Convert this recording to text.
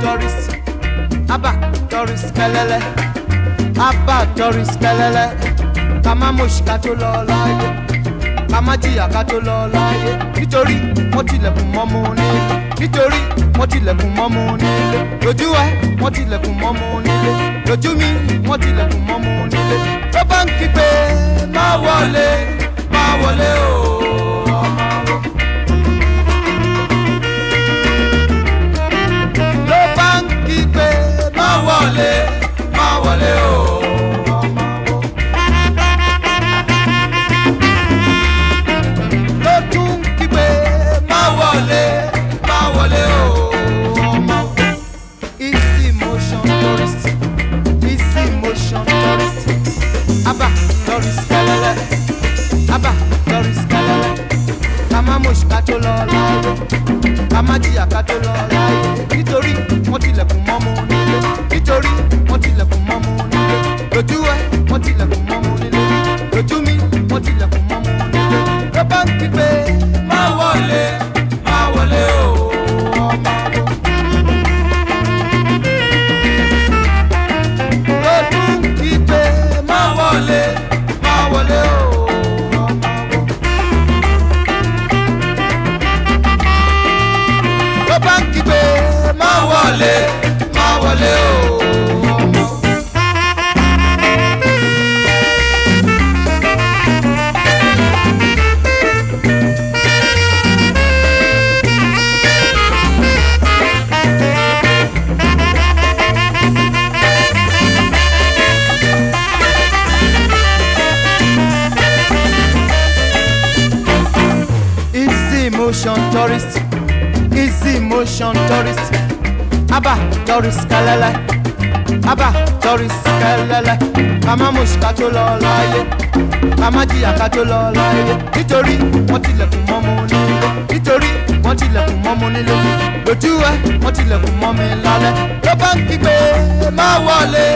Doris Abba Doris Kelele Abba Doris Kelele kama má mọ̀ṣì ká tó lọ láyé ká má jìyà ká tó lọ láyé nítorí wọ́n tilẹ̀kùn mọ́mú nílé nítorí wọ́n tilẹ̀kùn mọ́mú nílé lójú ẹ wọ́n tilẹ̀kùn mọ́mú nílé lójú mi wọ́n tilẹ̀kùn mọ́mú nílé tó kóṣù ká tó lọ láàyè ká má jìyà ká tó lọ láàyè nítorí wọ́n tilẹ̀kùn mọ́mú motion tourist easy motion tourist aba tourist kalala aba tourist kalala ká má mọ̀ṣù ká tó lọ láyé ká má jìyà ká tó lọ láyé nítorí wọ́n tilẹ̀kùn mọ́ mo nílé nítorí wọ́n tilẹ̀kùn mọ́ mo nílé lójú ẹ wọ́n tilẹ̀kùn mọ́ mi lálẹ́ ló bá ń kígbe má wọlé.